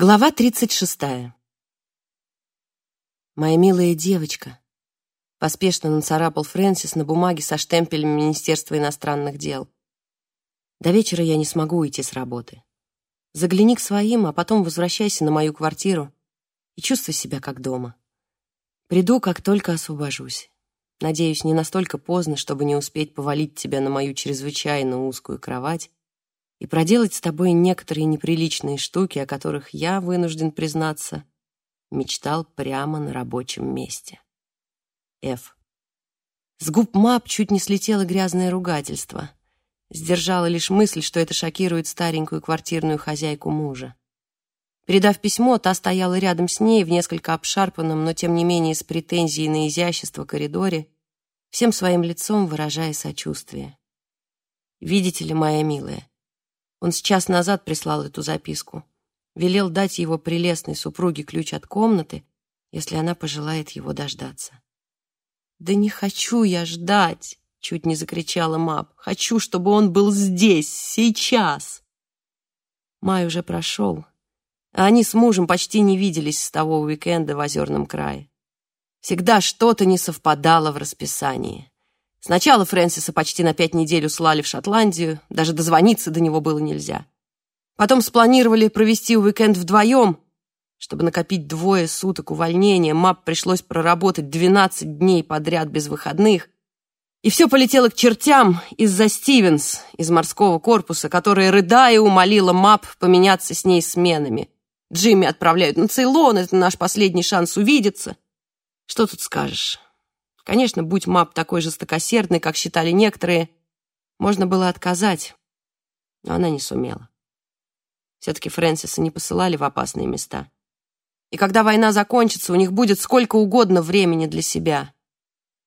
Глава 36. «Моя милая девочка», — поспешно нацарапал Фрэнсис на бумаге со штемпелем Министерства иностранных дел. «До вечера я не смогу уйти с работы. Загляни к своим, а потом возвращайся на мою квартиру и чувствуй себя как дома. Приду, как только освобожусь. Надеюсь, не настолько поздно, чтобы не успеть повалить тебя на мою чрезвычайно узкую кровать и проделать с тобой некоторые неприличные штуки, о которых я, вынужден признаться, мечтал прямо на рабочем месте. Ф. С губ Мап чуть не слетело грязное ругательство. Сдержала лишь мысль, что это шокирует старенькую квартирную хозяйку мужа. Передав письмо, та стояла рядом с ней в несколько обшарпанном, но тем не менее с претензией на изящество коридоре, всем своим лицом выражая сочувствие. «Видите ли, моя милая, он с час назад прислал эту записку. Велел дать его прелестной супруге ключ от комнаты, если она пожелает его дождаться. «Да не хочу я ждать!» — чуть не закричала Мап. «Хочу, чтобы он был здесь, сейчас!» Май уже прошел, а они с мужем почти не виделись с того уикенда в Озерном крае. Всегда что-то не совпадало в расписании. Сначала Фрэнсиса почти на пять недель услали в Шотландию, даже дозвониться до него было нельзя. Потом спланировали провести уикенд вдвоем. Чтобы накопить двое суток увольнения, Мап пришлось проработать 12 дней подряд без выходных. И все полетело к чертям из-за Стивенс из морского корпуса, которая, рыдая, умолила Мап поменяться с ней сменами. Джимми отправляют на Цейлон, это наш последний шанс увидеться. Что тут скажешь? Конечно, будь Мап такой жестокосердный, как считали некоторые, можно было отказать, но она не сумела. Все-таки Фрэнсиса не посылали в опасные места. И когда война закончится, у них будет сколько угодно времени для себя.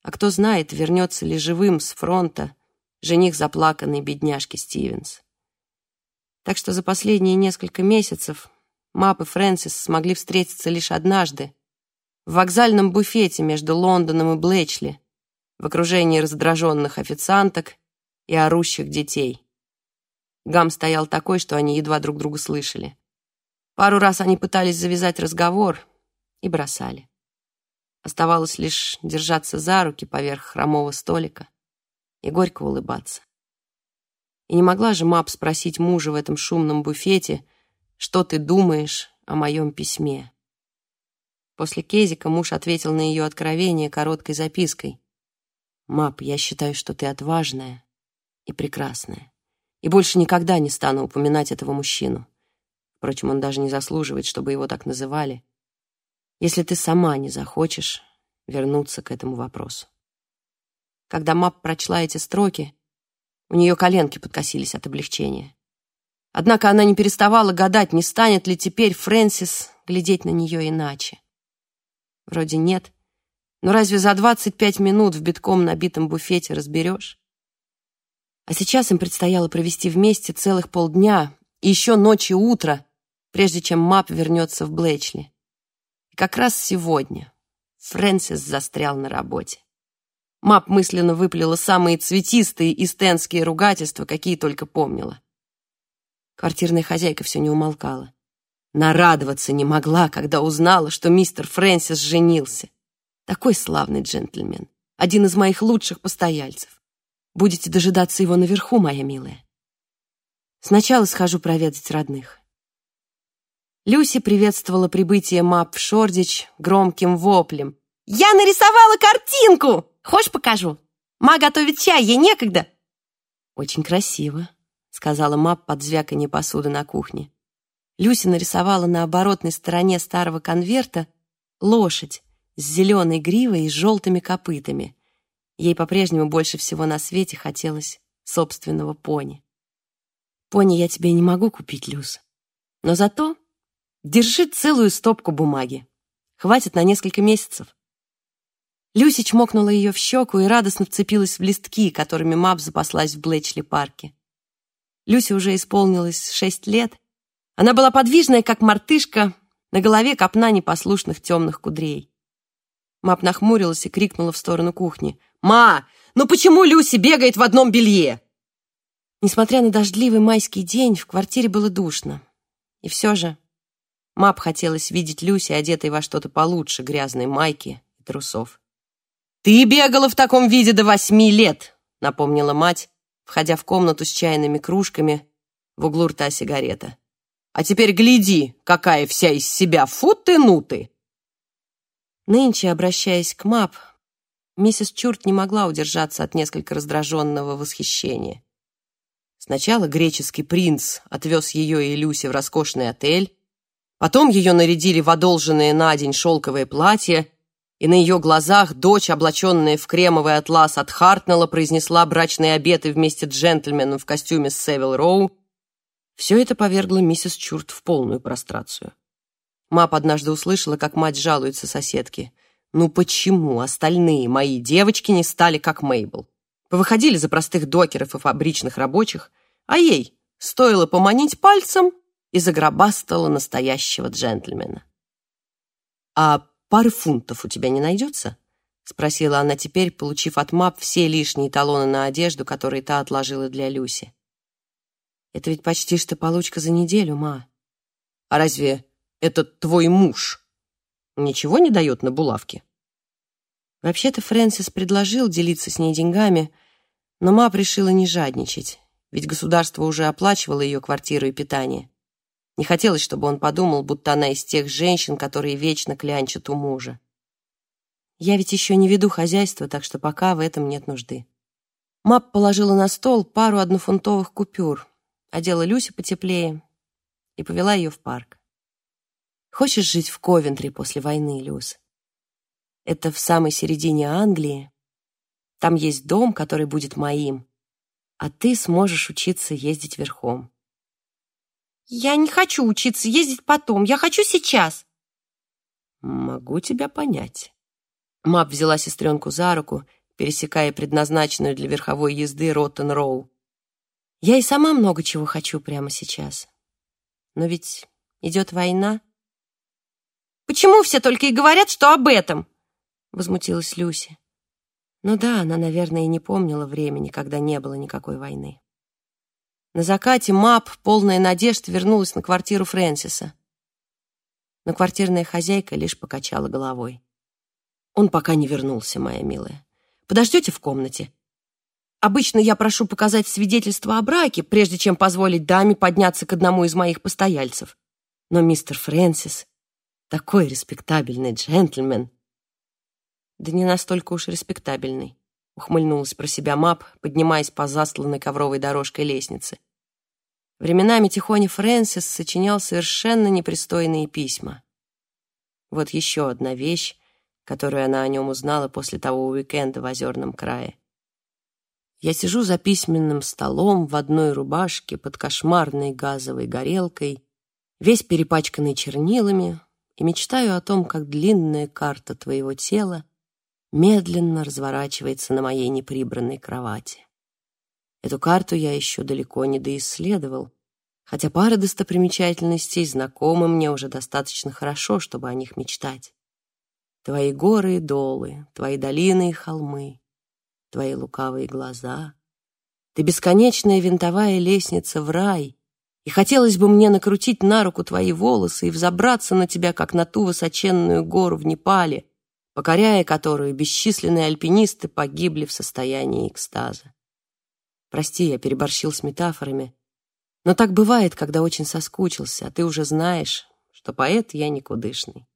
А кто знает, вернется ли живым с фронта жених заплаканной бедняжки Стивенс. Так что за последние несколько месяцев Мап и Фрэнсис смогли встретиться лишь однажды, в вокзальном буфете между Лондоном и Блэчли, в окружении раздраженных официанток и орущих детей. Гам стоял такой, что они едва друг друга слышали. Пару раз они пытались завязать разговор и бросали. Оставалось лишь держаться за руки поверх хромого столика и горько улыбаться. И не могла же Мап спросить мужа в этом шумном буфете, что ты думаешь о моем письме. После Кезика муж ответил на ее откровение короткой запиской. «Мап, я считаю, что ты отважная и прекрасная, и больше никогда не стану упоминать этого мужчину. Впрочем, он даже не заслуживает, чтобы его так называли, если ты сама не захочешь вернуться к этому вопросу». Когда Мап прочла эти строки, у нее коленки подкосились от облегчения. Однако она не переставала гадать, не станет ли теперь Фрэнсис глядеть на нее иначе. Вроде нет. Но разве за 25 минут в битком набитом буфете разберешь? А сейчас им предстояло провести вместе целых полдня и еще ночь и утро, прежде чем Мап вернется в Блэчли. И как раз сегодня Фрэнсис застрял на работе. Мап мысленно выплела самые цветистые и стенские ругательства, какие только помнила. Квартирная хозяйка все не умолкала. Нарадоваться не могла, когда узнала, что мистер Фрэнсис женился. Такой славный джентльмен, один из моих лучших постояльцев. Будете дожидаться его наверху, моя милая. Сначала схожу проведать родных. Люси приветствовала прибытие Мап в Шордич громким воплем. «Я нарисовала картинку! Хочешь, покажу? Ма готовит чай, ей некогда!» «Очень красиво», — сказала Мап под звяканье посуды на кухне. Люся нарисовала на оборотной стороне старого конверта лошадь с зеленой гривой и с желтыми копытами. Ей по-прежнему больше всего на свете хотелось собственного пони. «Пони я тебе не могу купить, Люс, но зато держи целую стопку бумаги. Хватит на несколько месяцев». Люси чмокнула ее в щеку и радостно вцепилась в листки, которыми Мап запаслась в Блэчли-парке. Люси уже исполнилось шесть лет, она была подвижная, как мартышка, на голове копна непослушных темных кудрей. Мап нахмурилась и крикнула в сторону кухни. «Ма, ну почему Люси бегает в одном белье?» Несмотря на дождливый майский день, в квартире было душно. И все же Мап хотелось видеть Люси, одетой во что-то получше грязной майки и трусов. «Ты бегала в таком виде до восьми лет!» — напомнила мать, входя в комнату с чайными кружками, в углу рта сигарета. «А теперь гляди, какая вся из себя, фу ты, ну ты!» Нынче, обращаясь к Мап, миссис Чурт не могла удержаться от несколько раздраженного восхищения. Сначала греческий принц отвез ее и Люси в роскошный отель, потом ее нарядили в одолженное на день шелковое платье, и на ее глазах дочь, облаченная в кремовый атлас от Хартнелла, произнесла брачные обеты вместе с джентльменом в костюме Севил Роу. Все это повергло миссис Чурт в полную прострацию. Мап однажды услышала, как мать жалуется соседке. «Ну почему остальные мои девочки не стали как Мейбл? Повыходили за простых докеров и фабричных рабочих, а ей стоило поманить пальцем и загробастала настоящего джентльмена. «А пары фунтов у тебя не найдется?» — спросила она теперь, получив от Мап все лишние талоны на одежду, которые та отложила для Люси. «Это ведь почти что получка за неделю, ма. А разве этот твой муж ничего не дает на булавки?» Вообще-то Фрэнсис предложил делиться с ней деньгами, но Мап решила не жадничать, ведь государство уже оплачивало ее квартиру и питание. Не хотелось, чтобы он подумал, будто она из тех женщин, которые вечно клянчат у мужа. Я ведь еще не веду хозяйство, так что пока в этом нет нужды. Мап положила на стол пару однофунтовых купюр, одела Люси потеплее и повела ее в парк. Хочешь жить в Ковентри после войны, Люс? Это в самой середине Англии. Там есть дом, который будет моим, а ты сможешь учиться ездить верхом. Я не хочу учиться ездить потом, я хочу сейчас. Могу тебя понять. Мап взяла сестренку за руку, пересекая предназначенную для верховой езды Роттен-Роу. Я и сама много чего хочу прямо сейчас. Но ведь идет война. Почему все только и говорят, что об этом? Возмутилась Люси. Ну да, она, наверное, и не помнила времени, когда не было никакой войны. На закате Мап, полная надежд, вернулась на квартиру Фрэнсиса. Но квартирная хозяйка лишь покачала головой. «Он пока не вернулся, моя милая. Подождете в комнате? Обычно я прошу показать свидетельство о браке, прежде чем позволить даме подняться к одному из моих постояльцев. Но мистер Фрэнсис такой респектабельный джентльмен, да не настолько уж респектабельный, ухмыльнулась про себя Мап, поднимаясь по засланной ковровой дорожкой лестницы. Временами Тихони Фрэнсис сочинял совершенно непристойные письма. Вот еще одна вещь, которую она о нем узнала после того уикенда в Озерном крае. Я сижу за письменным столом в одной рубашке под кошмарной газовой горелкой, весь перепачканный чернилами, и мечтаю о том, как длинная карта твоего тела медленно разворачивается на моей неприбранной кровати. Эту карту я еще далеко не доисследовал, хотя пара достопримечательностей знакомы мне уже достаточно хорошо, чтобы о них мечтать. Твои горы и долы, твои долины и холмы, твои лукавые глаза. Ты бесконечная винтовая лестница в рай, и хотелось бы мне накрутить на руку твои волосы и взобраться на тебя, как на ту высоченную гору в Непале, покоряя которую бесчисленные альпинисты погибли в состоянии экстаза. Прости, я переборщил с метафорами, но так бывает, когда очень соскучился, а ты уже знаешь, что поэт я никудышный.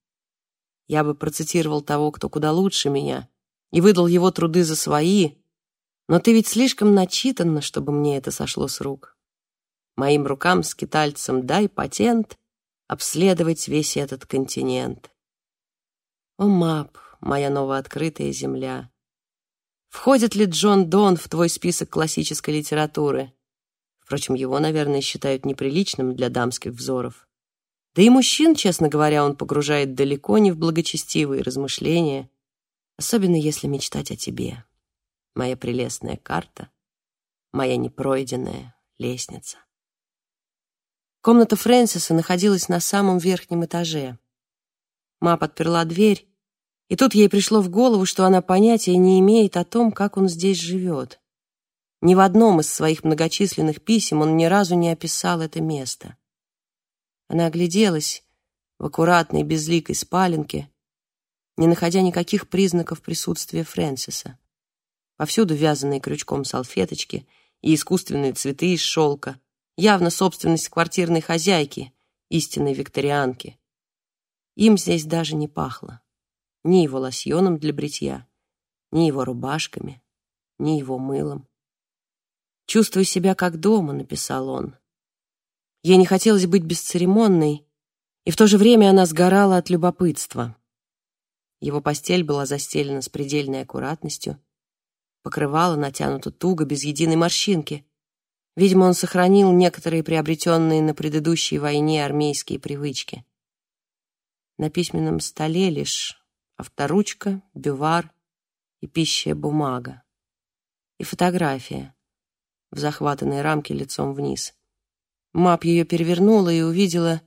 Я бы процитировал того, кто куда лучше меня, и выдал его труды за свои, но ты ведь слишком начитанна, чтобы мне это сошло с рук. Моим рукам, скитальцам, дай патент обследовать весь этот континент. О, мап, моя новооткрытая земля. Входит ли Джон Дон в твой список классической литературы? Впрочем, его, наверное, считают неприличным для дамских взоров. Да и мужчин, честно говоря, он погружает далеко не в благочестивые размышления, особенно если мечтать о тебе. Моя прелестная карта, моя непройденная лестница. Комната Фрэнсиса находилась на самом верхнем этаже. Ма подперла дверь и тут ей пришло в голову, что она понятия не имеет о том, как он здесь живет. Ни в одном из своих многочисленных писем он ни разу не описал это место. Она огляделась, в аккуратной безликой спаленке, не находя никаких признаков присутствия Фрэнсиса. Повсюду вязаные крючком салфеточки и искусственные цветы из шелка, явно собственность квартирной хозяйки, истинной викторианки. Им здесь даже не пахло. Ни его лосьоном для бритья, ни его рубашками, ни его мылом. «Чувствую себя как дома», — написал он. Ей не хотелось быть бесцеремонной, и в то же время она сгорала от любопытства. Его постель была застелена с предельной аккуратностью, покрывало натянуто туго, без единой морщинки. Видимо, он сохранил некоторые приобретенные на предыдущей войне армейские привычки. На письменном столе лишь авторучка, бювар и пищая бумага. И фотография в захватанной рамке лицом вниз. Мап ее перевернула и увидела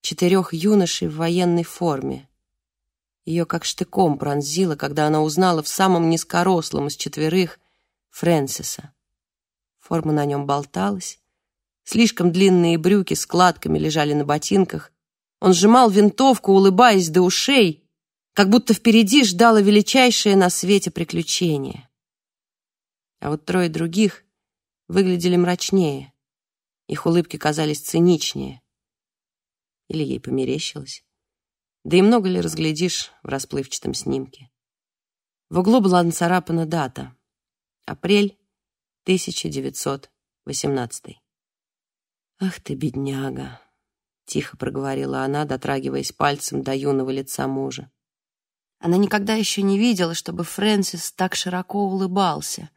четырех юношей в военной форме. Ее как штыком пронзило, когда она узнала в самом низкорослом из четверых Фрэнсиса. Форма на нем болталась. Слишком длинные брюки складками лежали на ботинках. Он сжимал винтовку, улыбаясь до ушей, как будто впереди ждало величайшее на свете приключение. А вот трое других выглядели мрачнее. Их улыбки казались циничнее. Или ей померещилось. Да и много ли разглядишь в расплывчатом снимке. В углу была нацарапана дата. Апрель 1918. «Ах ты, бедняга!» — тихо проговорила она, дотрагиваясь пальцем до юного лица мужа. Она никогда еще не видела, чтобы Фрэнсис так широко улыбался.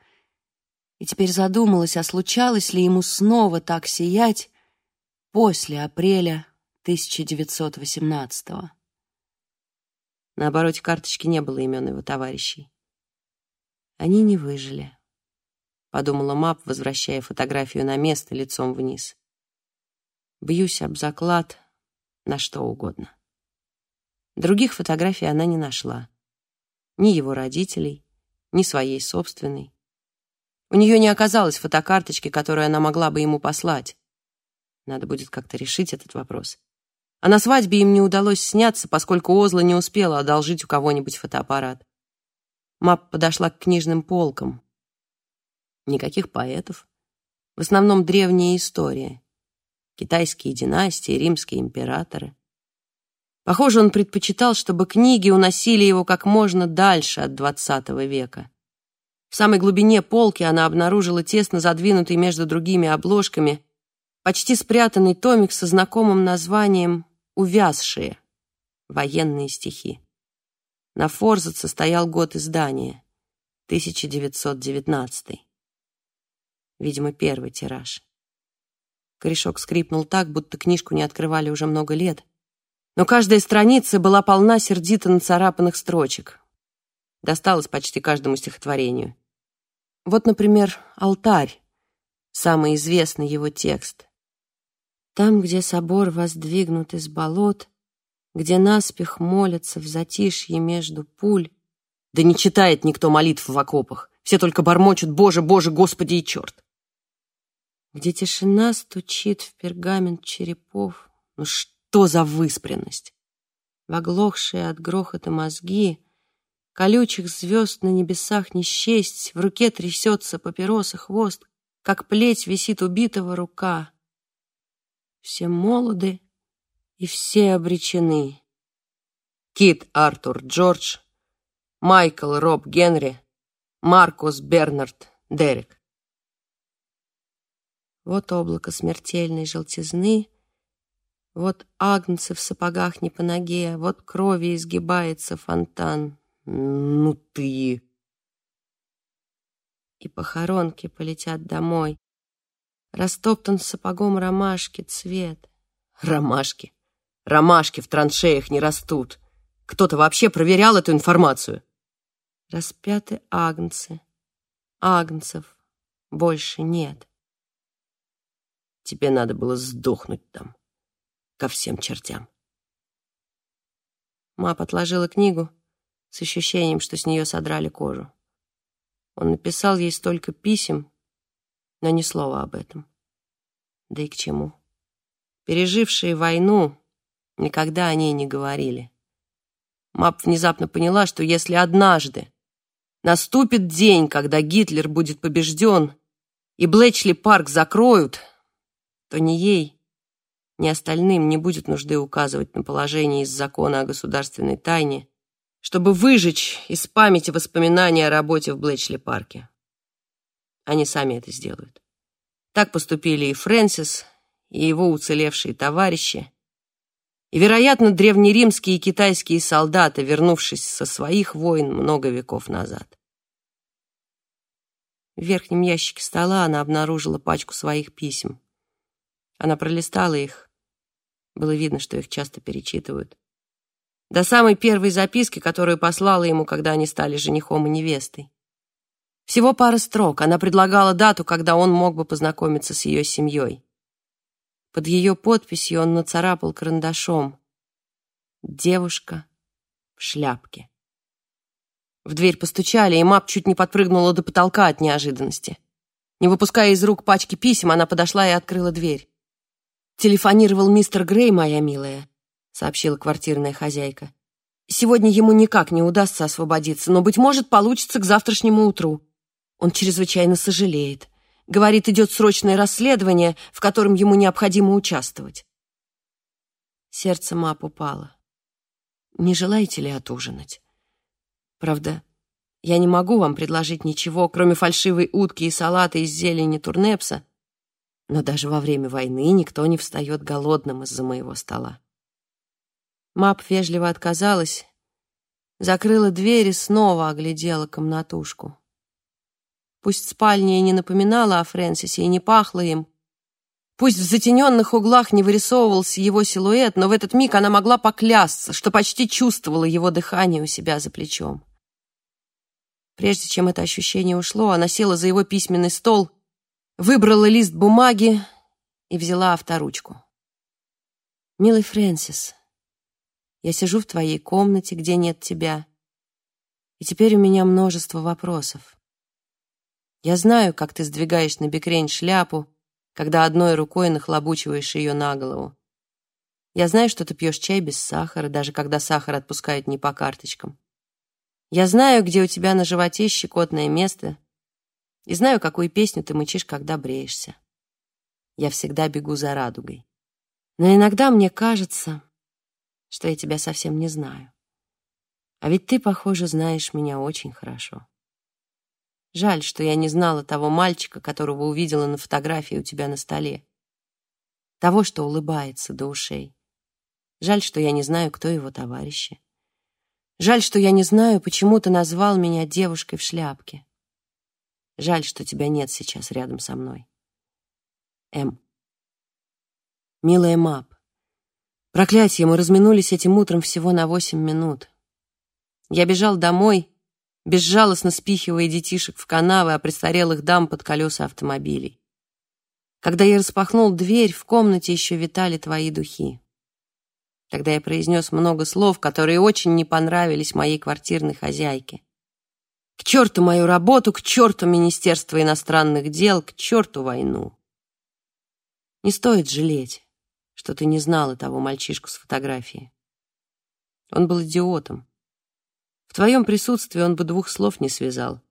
И теперь задумалась, а случалось ли ему снова так сиять после апреля 1918-го. На обороте карточки не было имен его товарищей. Они не выжили подумала Мап, возвращая фотографию на место лицом вниз. Бьюсь об заклад на что угодно. Других фотографий она не нашла. Ни его родителей, ни своей собственной. У нее не оказалось фотокарточки, которую она могла бы ему послать. Надо будет как-то решить этот вопрос. А на свадьбе им не удалось сняться, поскольку Озла не успела одолжить у кого-нибудь фотоаппарат. Мап подошла к книжным полкам. Никаких поэтов. В основном древняя история. Китайские династии, римские императоры. Похоже, он предпочитал, чтобы книги уносили его как можно дальше от XX века. В самой глубине полки она обнаружила тесно задвинутый между другими обложками почти спрятанный томик со знакомым названием «Увязшие. Военные стихи». На форзаце стоял год издания — 1919 видимо, первый тираж. Корешок скрипнул так, будто книжку не открывали уже много лет. Но каждая страница была полна сердито нацарапанных строчек. Досталось почти каждому стихотворению. Вот, например, «Алтарь», самый известный его текст. «Там, где собор воздвигнут из болот, где наспех молятся в затишье между пуль...» Да не читает никто молитв в окопах. Все только бормочут «Боже, Боже, Господи и черт!» где тишина стучит в пергамент черепов. Ну что за выспренность? В от грохота мозги, колючих звезд на небесах не счесть, в руке трясется папироса хвост, как плеть висит убитого рука. Все молоды и все обречены. Кит Артур Джордж, Майкл Роб Генри, Маркус Бернард Дерек. Вот облако смертельной желтизны, вот агнцы в сапогах не по ноге, вот крови изгибается фонтан. Ну ты! И похоронки полетят домой. Растоптан сапогом ромашки цвет. Ромашки. Ромашки в траншеях не растут. Кто-то вообще проверял эту информацию? Распяты агнцы. Агнцев больше нет. Тебе надо было сдохнуть там, ко всем чертям. Мап отложила книгу с ощущением, что с нее содрали кожу. Он написал ей столько писем, но ни слова об этом. Да и к чему? Пережившие войну, никогда о ней не говорили. Мап внезапно поняла, что если однажды наступит день, когда Гитлер будет побежден и Блэчли парк закроют, то ни ей, ни остальным не будет нужды указывать на положение из закона о государственной тайне, чтобы выжечь из памяти воспоминания о работе в Блэчли парке. Они сами это сделают. Так поступили и Фрэнсис, и его уцелевшие товарищи, и, вероятно, древнеримские и китайские солдаты, вернувшись со своих войн много веков назад. В верхнем ящике стола она обнаружила пачку своих писем. Она пролистала их. Было видно, что их часто перечитывают. До самой первой записки, которую послала ему, когда они стали женихом и невестой. Всего пара строк. Она предлагала дату, когда он мог бы познакомиться с ее семьей. Под ее подписью он нацарапал карандашом «Девушка в шляпке». В дверь постучали, и Мап чуть не подпрыгнула до потолка от неожиданности. Не выпуская из рук пачки писем, она подошла и открыла дверь. «Телефонировал мистер Грей, моя милая», — сообщила квартирная хозяйка. «Сегодня ему никак не удастся освободиться, но, быть может, получится к завтрашнему утру. Он чрезвычайно сожалеет. Говорит, идет срочное расследование, в котором ему необходимо участвовать. Сердце Мап упало. Не желаете ли отужинать? Правда, я не могу вам предложить ничего, кроме фальшивой утки и салата из зелени турнепса, но даже во время войны никто не встает голодным из-за моего стола. Мап вежливо отказалась, закрыла дверь и снова оглядела комнатушку. Пусть спальня и не напоминала о Фрэнсисе и не пахла им, Пусть в затененных углах не вырисовывался его силуэт, но в этот миг она могла поклясться, что почти чувствовала его дыхание у себя за плечом. Прежде чем это ощущение ушло, она села за его письменный стол, выбрала лист бумаги и взяла авторучку. «Милый Фрэнсис, я сижу в твоей комнате, где нет тебя, и теперь у меня множество вопросов. Я знаю, как ты сдвигаешь на бекрень шляпу, когда одной рукой нахлобучиваешь ее на голову. Я знаю, что ты пьешь чай без сахара, даже когда сахар отпускают не по карточкам. Я знаю, где у тебя на животе щекотное место, и знаю, какую песню ты мычишь, когда бреешься. Я всегда бегу за радугой. Но иногда мне кажется, что я тебя совсем не знаю. А ведь ты, похоже, знаешь меня очень хорошо. Жаль, что я не знала того мальчика, которого увидела на фотографии у тебя на столе. Того, что улыбается до ушей. Жаль, что я не знаю, кто его товарищи. Жаль, что я не знаю, почему ты назвал меня девушкой в шляпке. Жаль, что тебя нет сейчас рядом со мной. М. Милая Мап, проклятье, мы разминулись этим утром всего на восемь минут. Я бежал домой, безжалостно спихивая детишек в канавы, а престарелых дам под колеса автомобилей. Когда я распахнул дверь, в комнате еще витали твои духи. Тогда я произнес много слов, которые очень не понравились моей квартирной хозяйке. К черту мою работу, к черту Министерство иностранных дел, к черту войну. Не стоит жалеть, что ты не знала того мальчишку с фотографии. Он был идиотом. В твоем присутствии он бы двух слов не связал.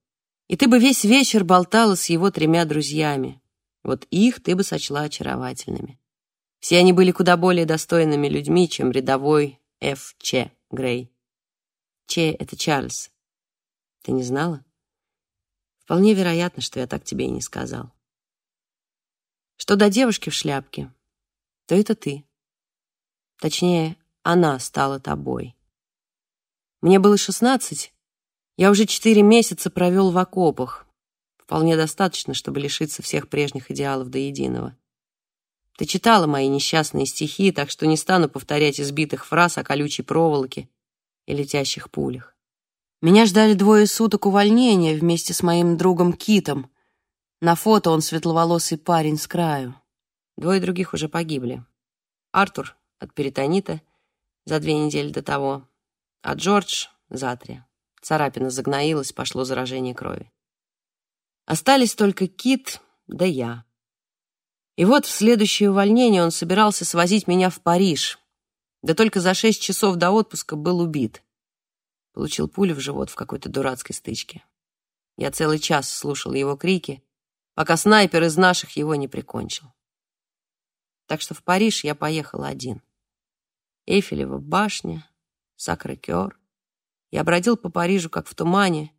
И ты бы весь вечер болтала с его тремя друзьями. Вот их ты бы сочла очаровательными. Все они были куда более достойными людьми, чем рядовой Ф. Ч. Грей. Ч. — это Чарльз. Ты не знала? Вполне вероятно, что я так тебе и не сказал. Что до девушки в шляпке, то это ты. Точнее, она стала тобой. Мне было шестнадцать. Я уже четыре месяца провел в окопах. Вполне достаточно, чтобы лишиться всех прежних идеалов до единого. Ты читала мои несчастные стихи, так что не стану повторять избитых фраз о колючей проволоке и летящих пулях. Меня ждали двое суток увольнения вместе с моим другом Китом. На фото он светловолосый парень с краю. Двое других уже погибли. Артур от перитонита за две недели до того, а Джордж — за три. Царапина загноилась, пошло заражение крови. Остались только Кит да я. И вот в следующее увольнение он собирался свозить меня в Париж. Да только за шесть часов до отпуска был убит. Получил пулю в живот в какой-то дурацкой стычке. Я целый час слушал его крики, пока снайпер из наших его не прикончил. Так что в Париж я поехал один. Эйфелева башня, Сакрекер. Я бродил по Парижу, как в тумане,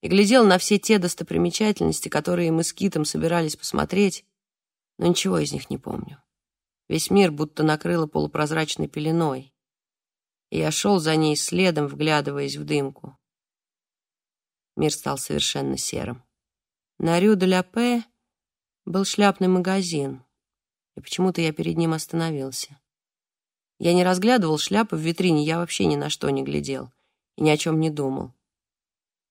и глядел на все те достопримечательности, которые мы с Китом собирались посмотреть, но ничего из них не помню. Весь мир будто накрыло полупрозрачной пеленой, и я шел за ней следом, вглядываясь в дымку. Мир стал совершенно серым. На Рю-де-ля-Пе был шляпный магазин, и почему-то я перед ним остановился. Я не разглядывал шляпы в витрине, я вообще ни на что не глядел и ни о чем не думал.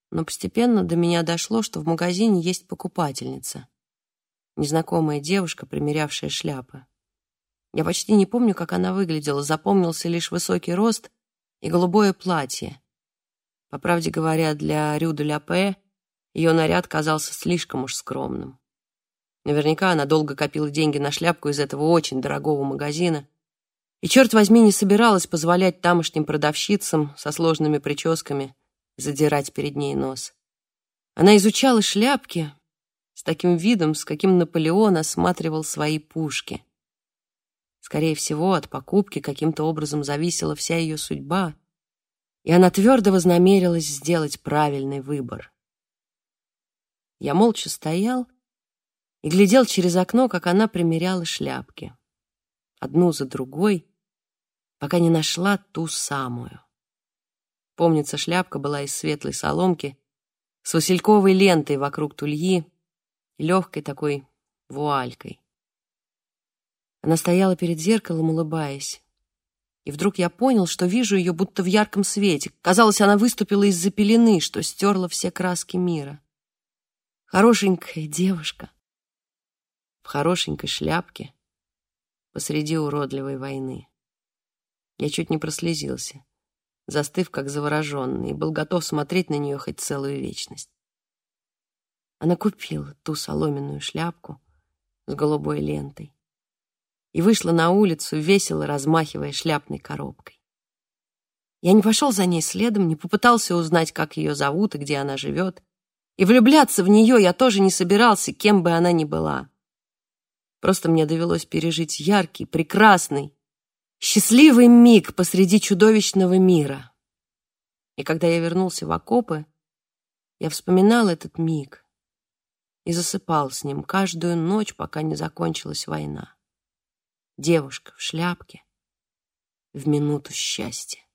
Но постепенно до меня дошло, что в магазине есть покупательница. Незнакомая девушка, примерявшая шляпы. Я почти не помню, как она выглядела, запомнился лишь высокий рост и голубое платье. По правде говоря, для Рю де ля Пе ее наряд казался слишком уж скромным. Наверняка она долго копила деньги на шляпку из этого очень дорогого магазина, и, черт возьми, не собиралась позволять тамошним продавщицам со сложными прическами задирать перед ней нос. Она изучала шляпки с таким видом, с каким Наполеон осматривал свои пушки. Скорее всего, от покупки каким-то образом зависела вся ее судьба, и она твердо вознамерилась сделать правильный выбор. Я молча стоял и глядел через окно, как она примеряла шляпки. Одну за другой, пока не нашла ту самую. Помнится, шляпка была из светлой соломки с васильковой лентой вокруг тульи легкой такой вуалькой. Она стояла перед зеркалом, улыбаясь. И вдруг я понял, что вижу ее будто в ярком свете. Казалось, она выступила из-за пелены, что стерла все краски мира. Хорошенькая девушка в хорошенькой шляпке посреди уродливой войны. Я чуть не прослезился, застыв как завороженный, и был готов смотреть на нее хоть целую вечность. Она купила ту соломенную шляпку с голубой лентой и вышла на улицу, весело размахивая шляпной коробкой. Я не пошел за ней следом, не попытался узнать, как ее зовут и где она живет. И влюбляться в нее я тоже не собирался, кем бы она ни была. Просто мне довелось пережить яркий, прекрасный, счастливый миг посреди чудовищного мира. И когда я вернулся в окопы, я вспоминал этот миг и засыпал с ним каждую ночь, пока не закончилась война. Девушка в шляпке в минуту счастья.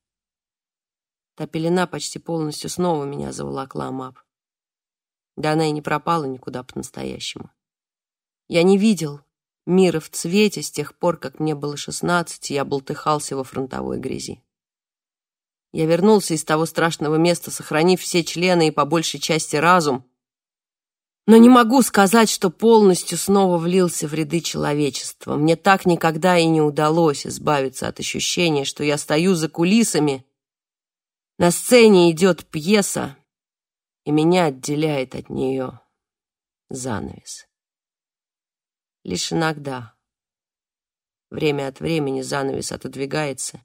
Та пелена почти полностью снова меня заволокла мап. Да она и не пропала никуда по-настоящему. Я не видел мира в цвете с тех пор, как мне было шестнадцать, и я болтыхался во фронтовой грязи. Я вернулся из того страшного места, сохранив все члены и по большей части разум, но не могу сказать, что полностью снова влился в ряды человечества. Мне так никогда и не удалось избавиться от ощущения, что я стою за кулисами, на сцене идет пьеса, и меня отделяет от нее занавес. Лишь иногда, время от времени, занавес отодвигается,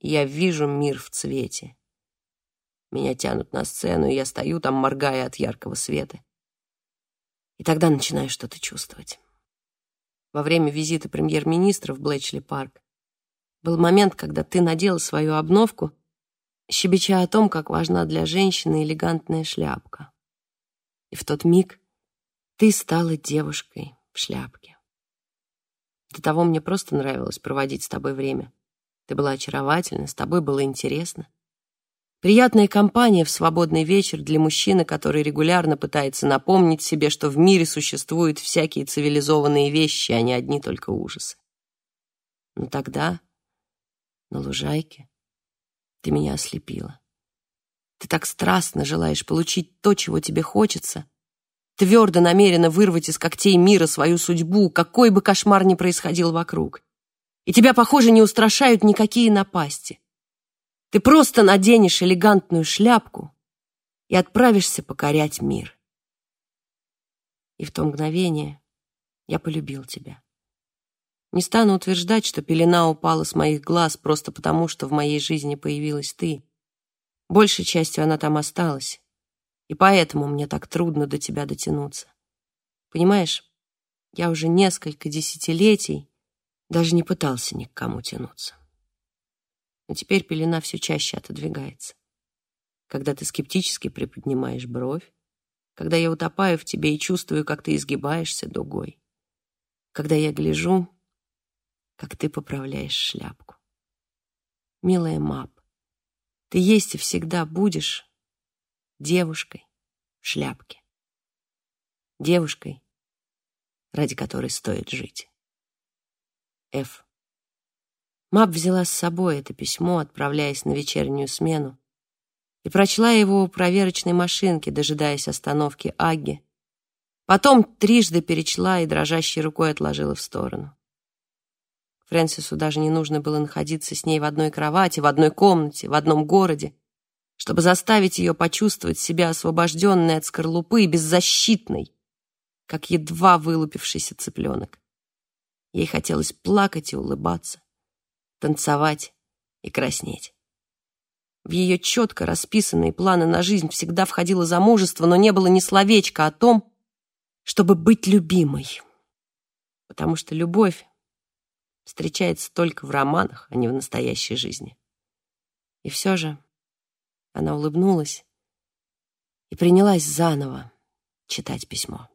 я вижу мир в цвете. Меня тянут на сцену, и я стою там, моргая от яркого света. И тогда начинаю что-то чувствовать. Во время визита премьер-министра в Блэчли-парк был момент, когда ты надела свою обновку щебеча о том, как важна для женщины элегантная шляпка. И в тот миг ты стала девушкой в шляпке. До того мне просто нравилось проводить с тобой время. Ты была очаровательна, с тобой было интересно. Приятная компания в свободный вечер для мужчины, который регулярно пытается напомнить себе, что в мире существуют всякие цивилизованные вещи, а не одни только ужасы. Но тогда, на лужайке, ты меня ослепила. Ты так страстно желаешь получить то, чего тебе хочется, твердо намерена вырвать из когтей мира свою судьбу, какой бы кошмар ни происходил вокруг. И тебя, похоже, не устрашают никакие напасти. Ты просто наденешь элегантную шляпку и отправишься покорять мир. И в то мгновение я полюбил тебя. Не стану утверждать, что пелена упала с моих глаз просто потому, что в моей жизни появилась ты. Большей частью она там осталась, и поэтому мне так трудно до тебя дотянуться. Понимаешь, я уже несколько десятилетий даже не пытался ни к кому тянуться. Но теперь пелена все чаще отодвигается. Когда ты скептически приподнимаешь бровь, когда я утопаю в тебе и чувствую, как ты изгибаешься дугой, когда я гляжу, как ты поправляешь шляпку. Милая Мап, ты есть и всегда будешь девушкой в шляпке. Девушкой, ради которой стоит жить. Ф. Мап взяла с собой это письмо, отправляясь на вечернюю смену, и прочла его у проверочной машинки, дожидаясь остановки Агги. Потом трижды перечла и дрожащей рукой отложила в сторону. Фрэнсису даже не нужно было находиться с ней в одной кровати, в одной комнате, в одном городе, чтобы заставить ее почувствовать себя освобожденной от скорлупы и беззащитной, как едва вылупившийся цыпленок. Ей хотелось плакать и улыбаться, танцевать и краснеть. В ее четко расписанные планы на жизнь всегда входило замужество, но не было ни словечка о том, чтобы быть любимой. Потому что любовь встречается только в романах, а не в настоящей жизни. И все же она улыбнулась и принялась заново читать письмо.